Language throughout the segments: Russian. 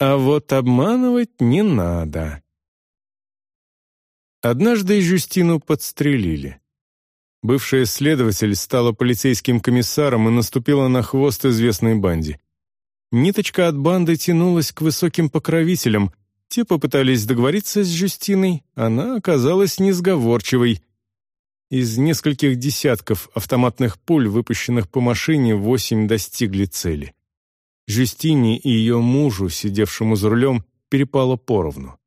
А вот обманывать не надо. Однажды Жюстину подстрелили. Бывшая следователь стала полицейским комиссаром и наступила на хвост известной банде. Ниточка от банды тянулась к высоким покровителям. Те попытались договориться с Жюстиной, она оказалась несговорчивой. Из нескольких десятков автоматных пуль, выпущенных по машине, восемь достигли цели. Жюстине и ее мужу, сидевшему за рулем, перепало поровну.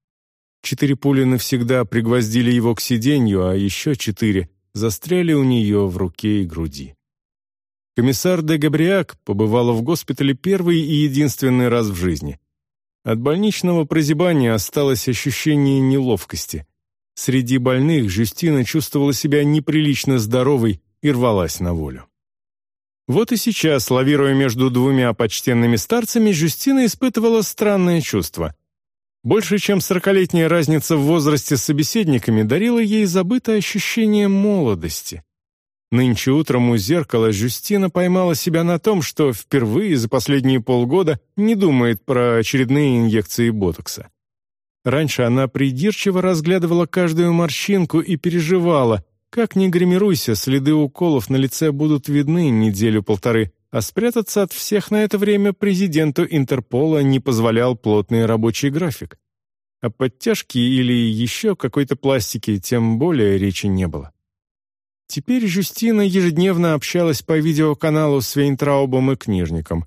Четыре пули навсегда пригвоздили его к сиденью, а еще четыре застряли у нее в руке и груди. Комиссар де Габриак побывала в госпитале первый и единственный раз в жизни. От больничного прозябания осталось ощущение неловкости. Среди больных Жюстина чувствовала себя неприлично здоровой и рвалась на волю. Вот и сейчас, лавируя между двумя почтенными старцами, Жюстина испытывала странное чувство. Больше чем сорокалетняя разница в возрасте с собеседниками дарила ей забытое ощущение молодости. Нынче утром у зеркала Жюстина поймала себя на том, что впервые за последние полгода не думает про очередные инъекции ботокса. Раньше она придирчиво разглядывала каждую морщинку и переживала, как ни гримируйся, следы уколов на лице будут видны неделю-полторы, а спрятаться от всех на это время президенту Интерпола не позволял плотный рабочий график. О подтяжке или еще какой-то пластике тем более речи не было. Теперь Жюстина ежедневно общалась по видеоканалу с Вейнтраубом и книжником.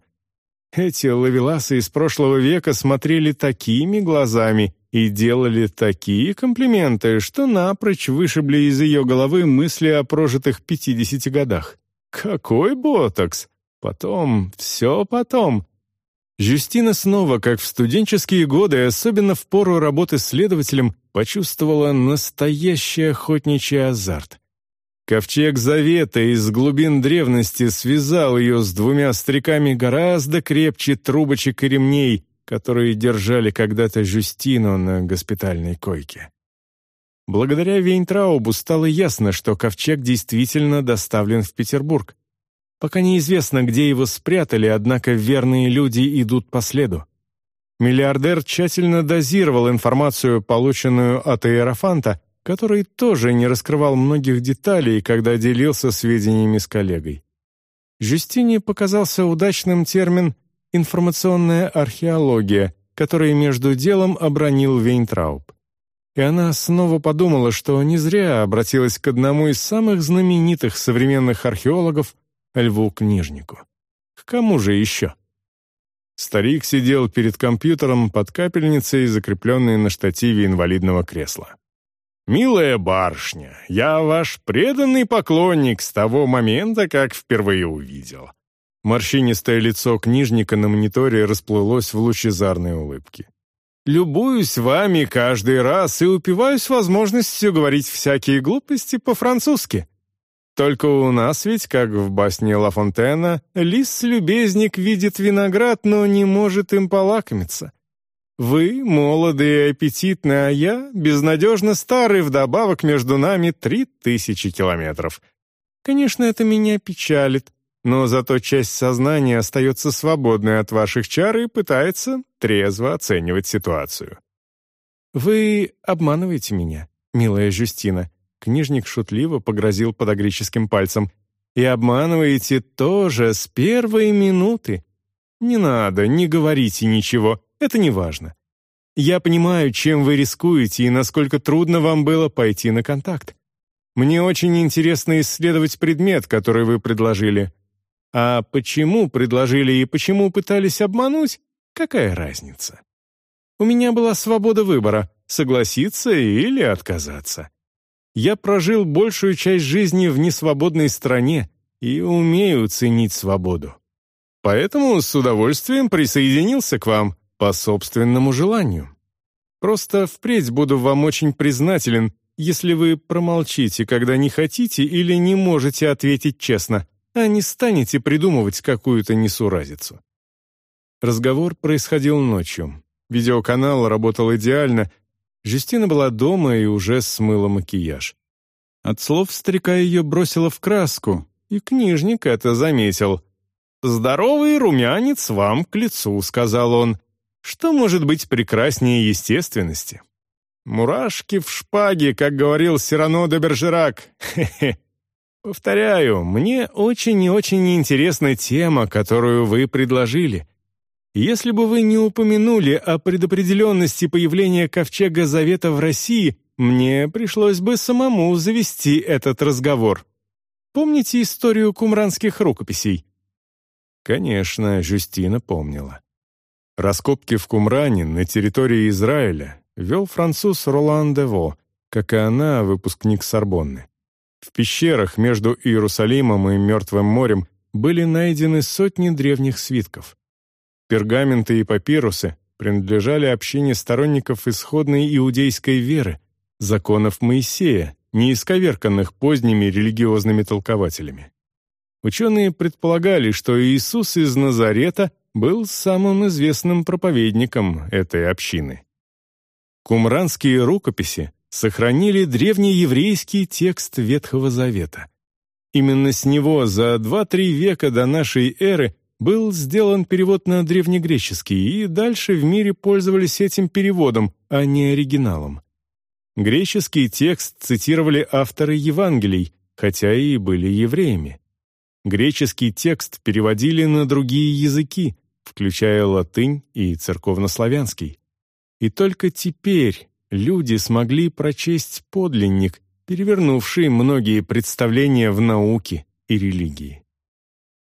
Эти лавеласы из прошлого века смотрели такими глазами и делали такие комплименты, что напрочь вышибли из ее головы мысли о прожитых 50 годах. Какой ботокс! Потом, все потом. Жюстина снова, как в студенческие годы, особенно в пору работы следователем, почувствовала настоящий охотничий азарт. Ковчег Завета из глубин древности связал ее с двумя стариками гораздо крепче трубочек и ремней, которые держали когда-то Жюстину на госпитальной койке. Благодаря Вейнтраубу стало ясно, что ковчег действительно доставлен в Петербург. Пока неизвестно, где его спрятали, однако верные люди идут по следу. Миллиардер тщательно дозировал информацию, полученную от Иерофанта, который тоже не раскрывал многих деталей, когда делился сведениями с коллегой. Жюстине показался удачным термин «информационная археология», который между делом обронил Вейнтрауб. И она снова подумала, что не зря обратилась к одному из самых знаменитых современных археологов, Льву Книжнику. К кому же еще? Старик сидел перед компьютером под капельницей, закрепленной на штативе инвалидного кресла. «Милая барышня, я ваш преданный поклонник с того момента, как впервые увидел». Морщинистое лицо книжника на мониторе расплылось в лучезарной улыбке. «Любуюсь вами каждый раз и упиваюсь возможностью говорить всякие глупости по-французски. Только у нас ведь, как в басне Ла Фонтена, лис-любезник видит виноград, но не может им полакомиться. Вы молодый и аппетитный, а я безнадежно старый, вдобавок между нами три тысячи километров. Конечно, это меня печалит, но зато часть сознания остается свободной от ваших чар и пытается трезво оценивать ситуацию. Вы обманываете меня, милая Жюстина. Книжник шутливо погрозил подогрическим пальцем. И обманываете тоже с первой минуты. Не надо, не говорите ничего. Это не важно. Я понимаю, чем вы рискуете и насколько трудно вам было пойти на контакт. Мне очень интересно исследовать предмет, который вы предложили. А почему предложили и почему пытались обмануть, какая разница? У меня была свобода выбора, согласиться или отказаться. Я прожил большую часть жизни в несвободной стране и умею ценить свободу. Поэтому с удовольствием присоединился к вам, по собственному желанию. Просто впредь буду вам очень признателен, если вы промолчите, когда не хотите или не можете ответить честно, а не станете придумывать какую-то несуразицу. Разговор происходил ночью. Видеоканал работал идеально. Жестина была дома и уже смыла макияж. От слов старика ее бросило в краску, и книжник это заметил. «Здоровый румянец вам к лицу», — сказал он. Что может быть прекраснее естественности? Мурашки в шпаге, как говорил Сирано де Бержерак. Хе-хе. Повторяю, мне очень и очень интересна тема, которую вы предложили. Если бы вы не упомянули о предопределенности появления Ковчега Завета в России, мне пришлось бы самому завести этот разговор. Помните историю кумранских рукописей? Конечно, Жюстина помнила. Раскопки в Кумране на территории Израиля вел француз Ролан Дево, как и она, выпускник Сорбонны. В пещерах между Иерусалимом и Мертвым морем были найдены сотни древних свитков. Пергаменты и папирусы принадлежали общине сторонников исходной иудейской веры, законов Моисея, не исковерканных поздними религиозными толкователями. Ученые предполагали, что Иисус из Назарета был самым известным проповедником этой общины. Кумранские рукописи сохранили древнееврейский текст Ветхого Завета. Именно с него за 2-3 века до нашей эры был сделан перевод на древнегреческий, и дальше в мире пользовались этим переводом, а не оригиналом. Греческий текст цитировали авторы Евангелий, хотя и были евреями. Греческий текст переводили на другие языки, включая латынь и церковнославянский. И только теперь люди смогли прочесть подлинник, перевернувший многие представления в науке и религии.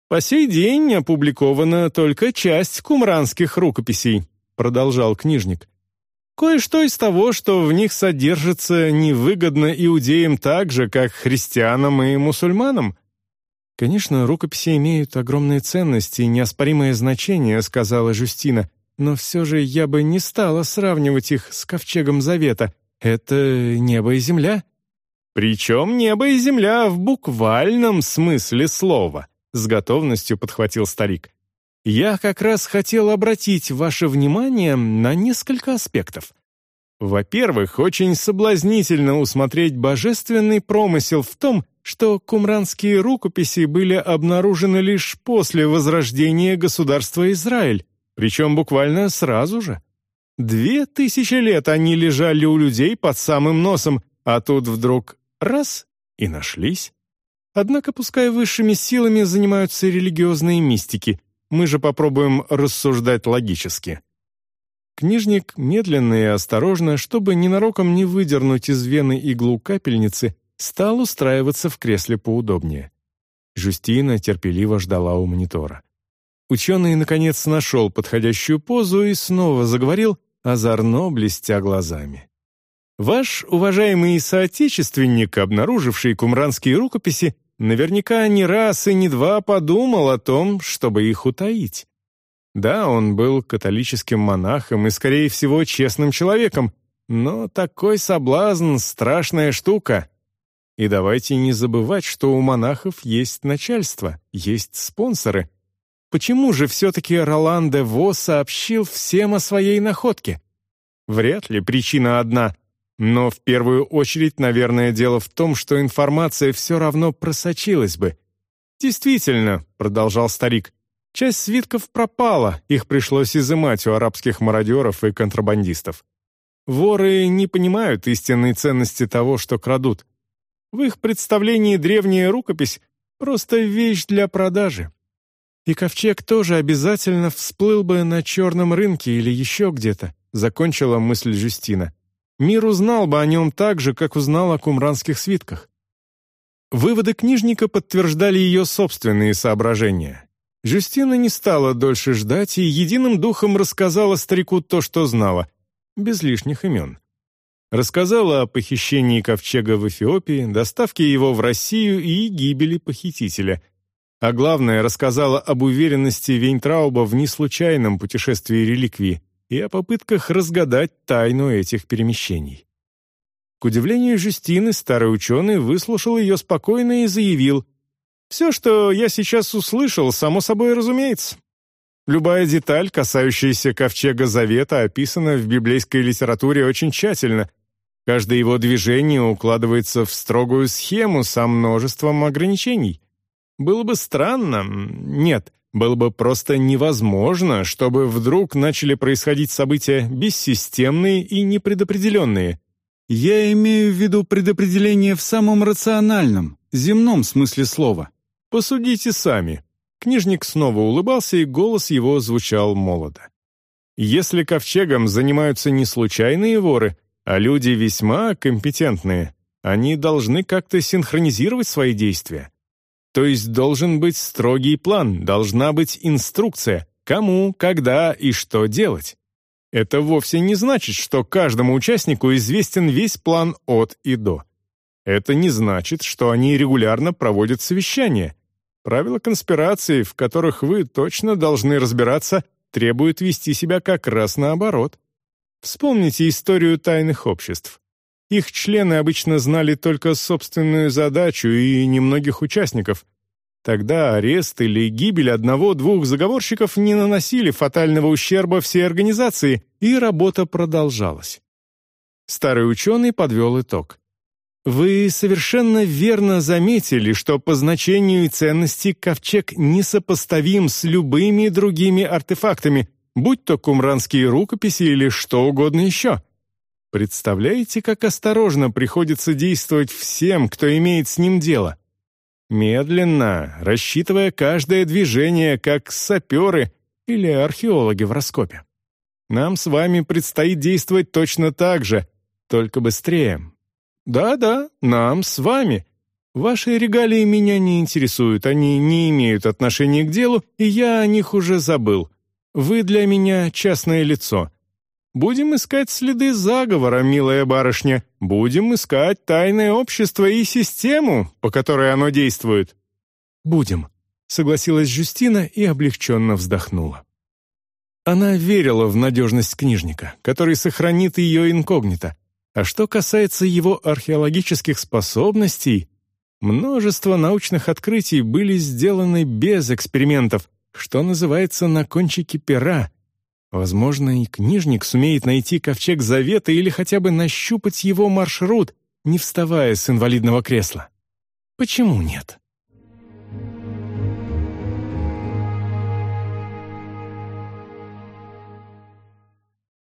«По сей день опубликована только часть кумранских рукописей», продолжал книжник. «Кое-что из того, что в них содержится, невыгодно иудеям так же, как христианам и мусульманам. «Конечно, рукописи имеют огромные ценности и неоспоримое значение», — сказала Жюстина, «но все же я бы не стала сравнивать их с Ковчегом Завета. Это небо и земля». «Причем небо и земля в буквальном смысле слова», — с готовностью подхватил старик. «Я как раз хотел обратить ваше внимание на несколько аспектов. Во-первых, очень соблазнительно усмотреть божественный промысел в том, что кумранские рукописи были обнаружены лишь после возрождения государства Израиль, причем буквально сразу же. Две тысячи лет они лежали у людей под самым носом, а тут вдруг раз — и нашлись. Однако пускай высшими силами занимаются религиозные мистики, мы же попробуем рассуждать логически. Книжник медленно и осторожно, чтобы ненароком не выдернуть из вены иглу капельницы, стал устраиваться в кресле поудобнее. Жюстина терпеливо ждала у монитора. Ученый, наконец, нашел подходящую позу и снова заговорил, озорно блестя глазами. «Ваш уважаемый соотечественник, обнаруживший кумранские рукописи, наверняка не раз и не два подумал о том, чтобы их утаить. Да, он был католическим монахом и, скорее всего, честным человеком, но такой соблазн — страшная штука. И давайте не забывать, что у монахов есть начальство, есть спонсоры. Почему же все-таки Ролан де Во сообщил всем о своей находке? Вряд ли причина одна. Но в первую очередь, наверное, дело в том, что информация все равно просочилась бы. «Действительно», — продолжал старик, — «часть свитков пропала, их пришлось изымать у арабских мародеров и контрабандистов. Воры не понимают истинной ценности того, что крадут. В их представлении древняя рукопись — просто вещь для продажи. И ковчег тоже обязательно всплыл бы на черном рынке или еще где-то, закончила мысль Жюстина. Мир узнал бы о нем так же, как узнал о кумранских свитках. Выводы книжника подтверждали ее собственные соображения. Жюстина не стала дольше ждать и единым духом рассказала старику то, что знала, без лишних имен. Рассказала о похищении ковчега в Эфиопии, доставке его в Россию и гибели похитителя. А главное, рассказала об уверенности Вейнтрауба в неслучайном путешествии реликвии и о попытках разгадать тайну этих перемещений. К удивлению Жюстины, старый ученый выслушал ее спокойно и заявил, «Все, что я сейчас услышал, само собой разумеется. Любая деталь, касающаяся ковчега Завета, описана в библейской литературе очень тщательно. Каждое его движение укладывается в строгую схему со множеством ограничений. Было бы странно, нет, Было бы просто невозможно, чтобы вдруг начали происходить события бессистемные и непредопределенные. Я имею в виду предопределение в самом рациональном, земном смысле слова. Посудите сами. Книжник снова улыбался, и голос его звучал молодо. Если ковчегом занимаются не случайные воры, а люди весьма компетентные, они должны как-то синхронизировать свои действия. То есть должен быть строгий план, должна быть инструкция, кому, когда и что делать. Это вовсе не значит, что каждому участнику известен весь план от и до. Это не значит, что они регулярно проводят совещания. Правила конспирации, в которых вы точно должны разбираться, требуют вести себя как раз наоборот. Вспомните историю тайных обществ. Их члены обычно знали только собственную задачу и немногих участников. Тогда арест или гибель одного-двух заговорщиков не наносили фатального ущерба всей организации, и работа продолжалась. Старый ученый подвел итог. Вы совершенно верно заметили, что по значению и ценности ковчег несопоставим с любыми другими артефактами, будь то кумранские рукописи или что угодно еще. Представляете, как осторожно приходится действовать всем, кто имеет с ним дело? Медленно, рассчитывая каждое движение, как саперы или археологи в раскопе. Нам с вами предстоит действовать точно так же, только быстрее. Да-да, нам с вами. Ваши регалии меня не интересуют, они не имеют отношения к делу, и я о них уже забыл. Вы для меня частное лицо. Будем искать следы заговора, милая барышня. Будем искать тайное общество и систему, по которой оно действует. Будем, согласилась Жюстина и облегченно вздохнула. Она верила в надежность книжника, который сохранит ее инкогнито. А что касается его археологических способностей, множество научных открытий были сделаны без экспериментов, что называется на кончике пера. Возможно, и книжник сумеет найти ковчег завета или хотя бы нащупать его маршрут, не вставая с инвалидного кресла. Почему нет?